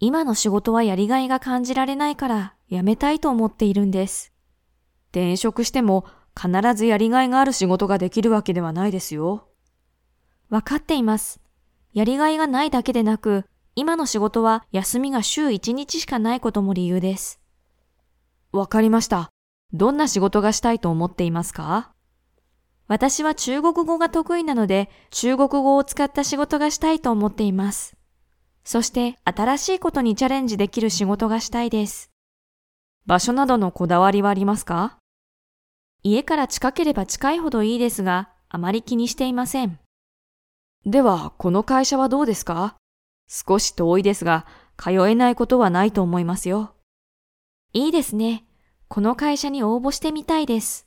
今の仕事はやりがいが感じられないから辞めたいと思っているんです。転職しても必ずやりがいがある仕事ができるわけではないですよ。わかっています。やりがいがないだけでなく、今の仕事は休みが週1日しかないことも理由です。わかりました。どんな仕事がしたいと思っていますか？私は中国語が得意なので、中国語を使った仕事がしたいと思っています。そして新しいことにチャレンジできる仕事がしたいです。場所などのこだわりはありますか？家から近ければ近いほどいいですが、あまり気にしていません。では、この会社はどうですか？少し遠いですが、通えないことはないと思いますよ。いいですね。この会社に応募してみたいです。